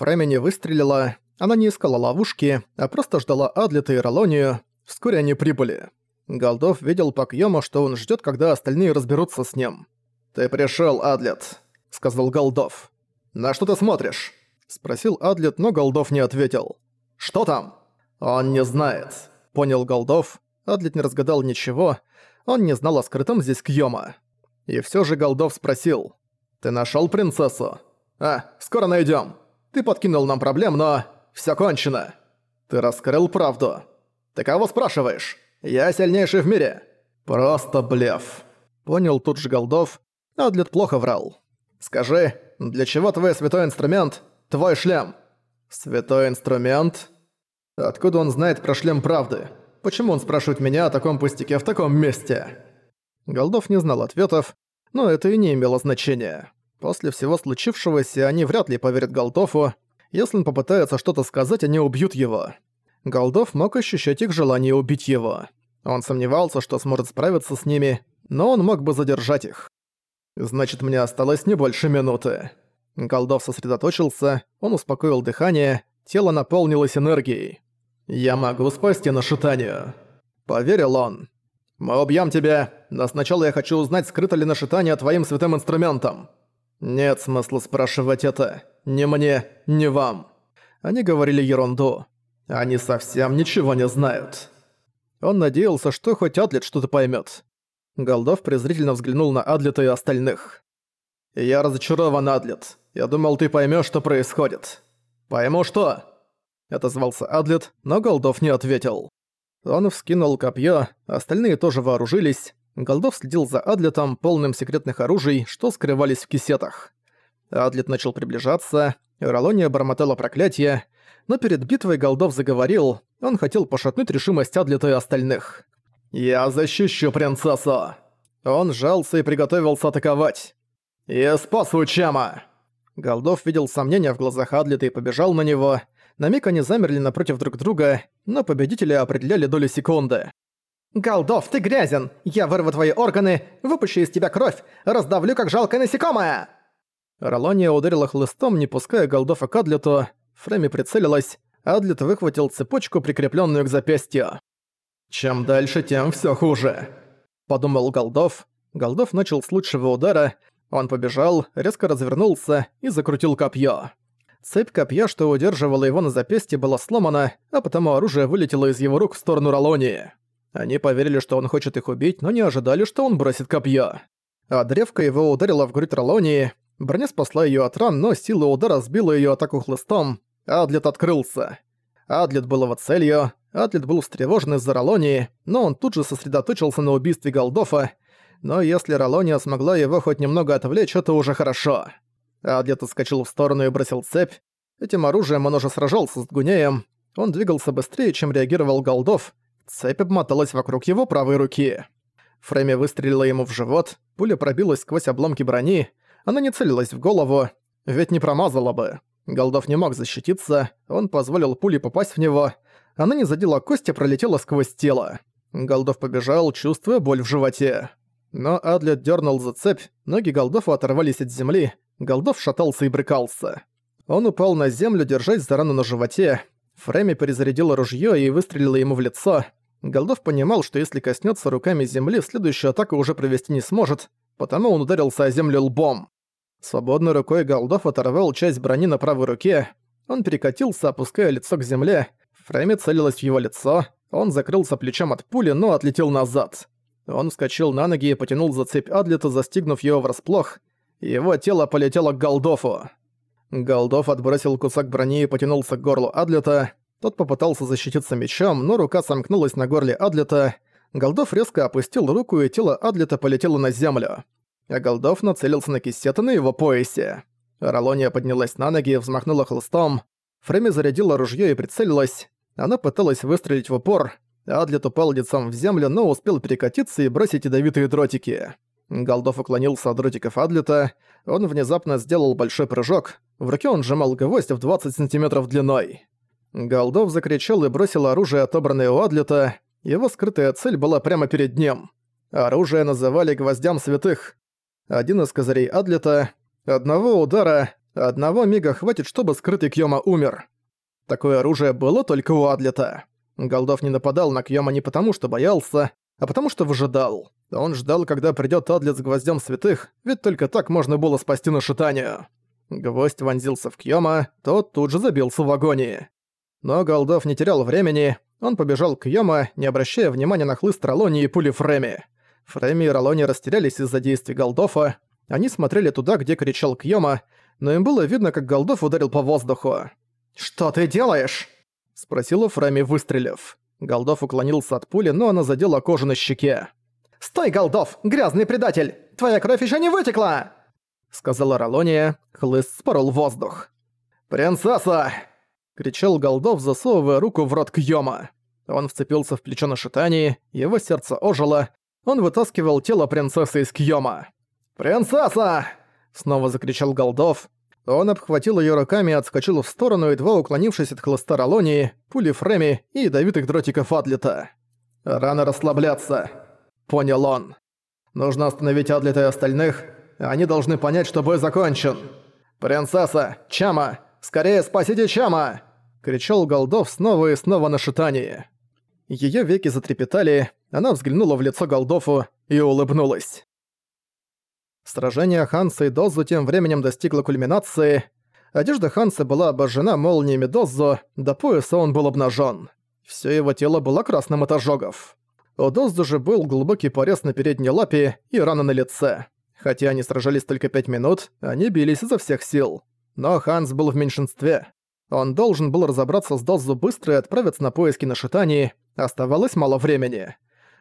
Фрейми не выстрелила, она не искала ловушки, а просто ждала Адлета и Ролонию. Вскоре они прибыли. Голдов видел по Кьёму, что он ждет, когда остальные разберутся с ним. «Ты пришел, Адлет», — сказал Голдов. «На что ты смотришь?» — спросил Адлет, но Голдов не ответил. «Что там?» «Он не знает», — понял Голдов. Адлет не разгадал ничего. Он не знал о скрытом здесь Кьёма. И все же Голдов спросил. «Ты нашел принцессу?» «А, скоро найдем. Ты подкинул нам проблем, но... все кончено. Ты раскрыл правду. Ты кого спрашиваешь? Я сильнейший в мире». «Просто блеф». Понял тут же Голдов. Адлет плохо врал. «Скажи, для чего твой святой инструмент? Твой шлем?» «Святой инструмент?» Откуда он знает про шлем правды? Почему он спрашивает меня о таком пустяке в таком месте?» Голдов не знал ответов, но это и не имело значения. После всего случившегося они вряд ли поверят Голдову. Если он попытается что-то сказать, они убьют его. Голдов мог ощущать их желание убить его. Он сомневался, что сможет справиться с ними, но он мог бы задержать их. «Значит, мне осталось не больше минуты». Голдов сосредоточился, он успокоил дыхание, тело наполнилось энергией. «Я могу спасти Нашитанию», — поверил он. «Мы убьем тебя, но сначала я хочу узнать, скрыто ли Нашитание твоим святым инструментом». «Нет смысла спрашивать это. Ни мне, ни вам». Они говорили ерунду. Они совсем ничего не знают. Он надеялся, что хоть Адлет что-то поймет. Голдов презрительно взглянул на Адлета и остальных. «Я разочарован, Адлет. Я думал, ты поймешь, что происходит». «Пойму что?» Это звался Адлет, но Голдов не ответил. Он вскинул копье, остальные тоже вооружились. Голдов следил за Адлетом, полным секретных оружий, что скрывались в кисетах. Адлет начал приближаться, Ролония бормотала проклятие, но перед битвой Голдов заговорил, он хотел пошатнуть решимость Адлета и остальных. «Я защищу принцессу!» Он сжался и приготовился атаковать. «И спасу Чама!» Голдов видел сомнения в глазах Адлета и побежал на него. На миг они замерли напротив друг друга, но победителя определяли доли секунды. «Голдов, ты грязен! Я вырву твои органы, выпущу из тебя кровь, раздавлю как жалкое насекомое!» Ролония ударила хлыстом, не пуская Голдова к Адлету. Фрейми прицелилась, Адлет выхватил цепочку, прикрепленную к запястью. «Чем дальше, тем все хуже», — подумал Голдов. Голдов начал с лучшего удара, он побежал, резко развернулся и закрутил копье. Цепь копья, что удерживала его на запястье, была сломана, а потому оружие вылетело из его рук в сторону Ролонии. Они поверили, что он хочет их убить, но не ожидали, что он бросит копье. А древко его ударило в грудь Ролонии, броня спасла ее от ран, но сила удара сбила ее атаку хлыстом, Адлет открылся. Адлет был его целью, Атлет был встревожен из-за Ролонии, но он тут же сосредоточился на убийстве Голдофа, но если Ролония смогла его хоть немного отвлечь, это уже хорошо. Адлет отскочил в сторону и бросил цепь. Этим оружием он уже сражался с Гунеем. Он двигался быстрее, чем реагировал Голдов. Цепь обмоталась вокруг его правой руки. Фрейми выстрелила ему в живот, пуля пробилась сквозь обломки брони. Она не целилась в голову, ведь не промазала бы. Голдов не мог защититься, он позволил пуле попасть в него. Она не задела кости, пролетела сквозь тело. Голдов побежал, чувствуя боль в животе. Но Адлет дернул за цепь, ноги Голдофа оторвались от земли, Голдов шатался и брыкался. Он упал на землю, держась за рану на животе. Фрейми перезарядила ружье и выстрелила ему в лицо. Голдов понимал, что если коснется руками земли, следующую атаку уже провести не сможет, потому он ударился о землю лбом. Свободной рукой Голдов оторвал часть брони на правой руке. Он перекатился, опуская лицо к земле. Фрейми целилась в его лицо. Он закрылся плечом от пули, но отлетел назад. Он вскочил на ноги и потянул за цепь Адлета, застигнув его врасплох. Его тело полетело к Голдофу. Голдов отбросил кусок брони и потянулся к горлу Адлета. Тот попытался защититься мечом, но рука сомкнулась на горле Адлета. Голдов резко опустил руку, и тело Адлета полетело на землю. А Голдов нацелился на кисета на его поясе. Ролония поднялась на ноги и взмахнула хлыстом. Фрейми зарядила ружье и прицелилась. Она пыталась выстрелить в упор. Адлет упал лицом в землю, но успел перекатиться и бросить ядовитые дротики. Голдов уклонился от дротиков Адлета. Он внезапно сделал большой прыжок. В руке он сжимал гвоздь в 20 сантиметров длиной. Голдов закричал и бросил оружие, отобранное у Адлета. Его скрытая цель была прямо перед ним. Оружие называли «гвоздям святых». Один из козырей Адлета. Одного удара Одного мига хватит, чтобы скрытый Кьёма умер. Такое оружие было только у Адлета. Голдов не нападал на Кьёма не потому, что боялся, а потому что выжидал. Он ждал, когда придёт Адлет с гвоздем святых, ведь только так можно было спасти нашитание. Гвоздь вонзился в Кьёма, тот тут же забился в агонии. Но Голдов не терял времени, он побежал к Йома, не обращая внимания на хлыст Ролони и пули Фреми. Фреми и Ролони растерялись из-за действий Голдофа, они смотрели туда, где кричал Кьёма, но им было видно, как Голдов ударил по воздуху. «Что ты делаешь?» — спросила Фреми, выстрелив. Голдов уклонился от пули, но она задела кожу на щеке. «Стой, Голдов! Грязный предатель! Твоя кровь еще не вытекла!» Сказала Ролония, хлыст спорол воздух. «Принцесса!» — кричал Голдов, засовывая руку в рот Кьёма. Он вцепился в плечо на шитании, его сердце ожило, он вытаскивал тело принцессы из Кьёма. «Принцесса!» — снова закричал Голдов. Он обхватил её руками и отскочил в сторону, едва уклонившись от хлыста Ролонии, пули Фреми и ядовитых дротиков Адлета. «Рано расслабляться», — понял он. «Нужно остановить Адлета и остальных. Они должны понять, что бой закончен. Принцесса! Чама! Скорее спасите Чама!» — кричал Голдов снова и снова на шитании. Её веки затрепетали, она взглянула в лицо Голдофу и улыбнулась. Сражение Ханса и Дозу тем временем достигло кульминации. Одежда Ханса была обожжена молниями Дозу, до пояса он был обнажен. Все его тело было красным от ожогов. У Дозу же был глубокий порез на передней лапе и рана на лице. Хотя они сражались только пять минут, они бились изо всех сил. Но Ханс был в меньшинстве. Он должен был разобраться с Дозу быстро и отправиться на поиски на Шитании, оставалось мало времени.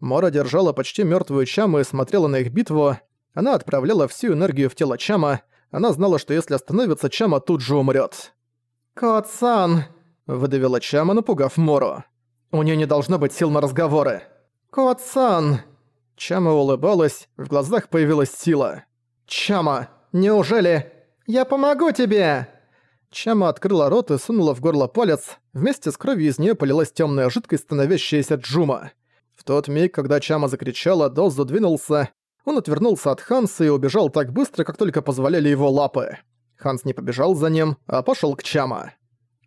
Мора держала почти мертвую Чаму и смотрела на их битву, она отправляла всю энергию в тело Чама, она знала, что если остановится, Чама тут же умрет. «Кот-сан!» – выдавила Чама, напугав Мору. «У нее не должно быть сил на разговоры». «Кот-сан!» Чама улыбалась, в глазах появилась сила. «Чама, неужели...» «Я помогу тебе!» Чама открыла рот и сунула в горло палец, вместе с кровью из нее полилась темная жидкость, становящаяся Джума. В тот миг, когда Чама закричала, Доз задвинулся, он отвернулся от Ханса и убежал так быстро, как только позволяли его лапы. Ханс не побежал за ним, а пошел к Чама.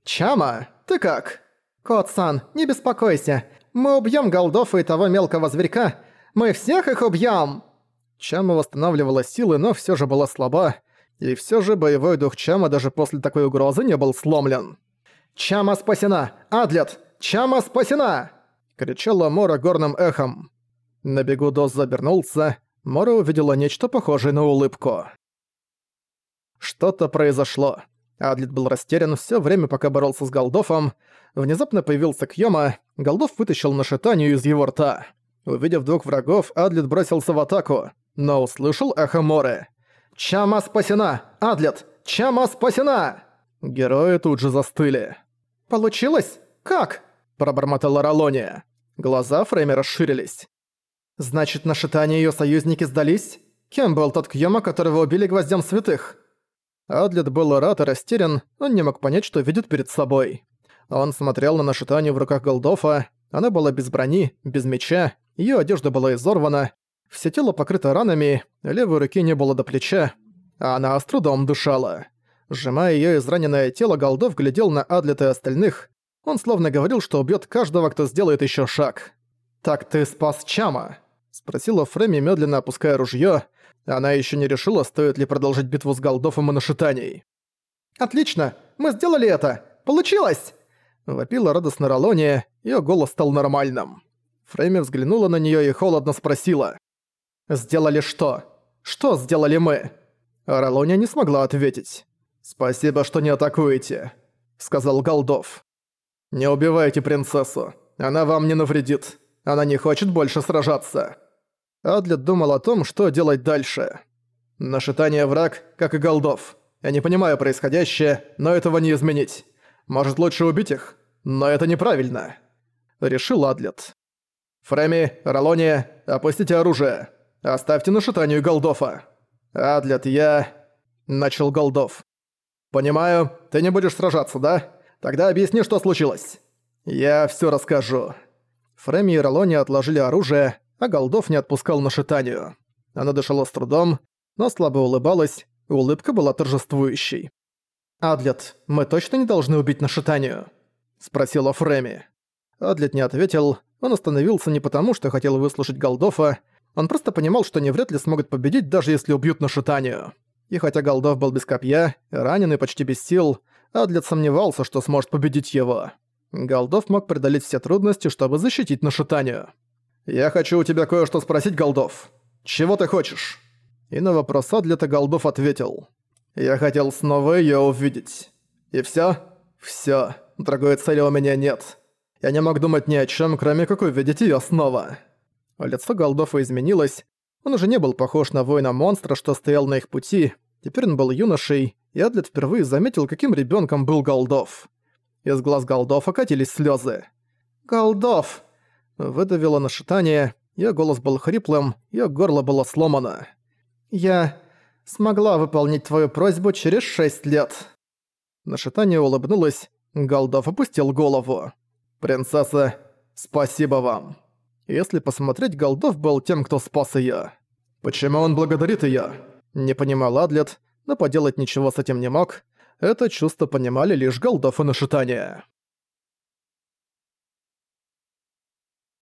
«Чама, ты как?» «Кот-сан, не беспокойся. Мы убьем Голдофа и того мелкого зверька. Мы всех их убьем!» Чама восстанавливала силы, но все же была слаба, и все же боевой дух Чама даже после такой угрозы не был сломлен. «Чама спасена! Адлет! Чама спасена!» — кричала Мора горным эхом. На бегу Доз забернулся, Мора увидела нечто похожее на улыбку. Что-то произошло. Адлит был растерян все время, пока боролся с Голдофом. Внезапно появился Кьёма, Голдов вытащил нашитанию из его рта. Увидев двух врагов, Адлит бросился в атаку, но услышал эхо Моры. «Чама спасена! Адлет! Чама спасена!» Герои тут же застыли. «Получилось? Как?» – пробормотала Ролония. Глаза Фрейми расширились. Значит, на шитание её союзники сдались? Кем был тот Кьёма, которого убили гвоздем святых? Адлет был рад и растерян, он не мог понять, что видит перед собой. Он смотрел на нашитание в руках Голдофа, она была без брони, без меча, её одежда была изорвана, все тело покрыто ранами, левой руки не было до плеча, а она с трудом дышала. Сжимая её израненное тело, Голдов глядел на Адлета и остальных. Он словно говорил, что убьёт каждого, кто сделает ещё шаг. «Так ты спас Чама?» Спросила Фреми, медленно опуская ружье. Она еще не решила, стоит ли продолжить битву с Голдофом и Нашитанией. «Отлично! Мы сделали это! Получилось!» Вопила радостно Ролония, ее голос стал нормальным. Фрейми взглянула на нее и холодно спросила. «Сделали что? Что сделали мы?» а Ролония не смогла ответить. «Спасибо, что не атакуете», — сказал Голдов. «Не убивайте принцессу. Она вам не навредит. Она не хочет больше сражаться». Адлет думал о том, что делать дальше. Нашитание враг, как и голдов. Я не понимаю происходящее, но этого не изменить. Может, лучше убить их? Но это неправильно. Решил Адлет. Фреми, Ролония, опустите оружие. Оставьте нашитанию голдофа. Адлет, я... Начал голдов. Понимаю, ты не будешь сражаться, да? Тогда объясни, что случилось. Я все расскажу. Фреми и Ролония отложили оружие, а Голдов не отпускал на шитанию. Она дышала с трудом, но слабо улыбалась, улыбка была торжествующей. «Адлет, мы точно не должны убить Нашитанию?» — спросила Фреми. Адлет не ответил, он остановился не потому, что хотел выслушать Голдофа, он просто понимал, что они вряд ли смогут победить, даже если убьют Нашитанию. И хотя Голдов был без копья, ранен и почти без сил, Адлет сомневался, что сможет победить его. Голдов мог преодолеть все трудности, чтобы защитить Нашитанию. «Я хочу у тебя кое-что спросить, Голдов. Чего ты хочешь?» И на вопрос Адлета Голдов ответил. «Я хотел снова её увидеть. И всё? Всё. Другой цели у меня нет. Я не мог думать ни о чём, кроме как увидеть её снова». Лицо Голдофа изменилось. Он уже не был похож на воина-монстра, что стоял на их пути. Теперь он был юношей, и Адлет впервые заметил, каким ребёнком был Голдов. Из глаз Голдофа катились слёзы. «Голдов!» Выдавило нашитание, её голос был хриплым, её горло было сломано. «Я смогла выполнить твою просьбу через шесть лет». Нашитание улыбнулась, Голдов опустил голову. «Принцесса, спасибо вам». Если посмотреть, Голдов был тем, кто спас её. Почему он благодарит её? Не понимал Адлет, но поделать ничего с этим не мог. Это чувство понимали лишь Голдов и Нашитание.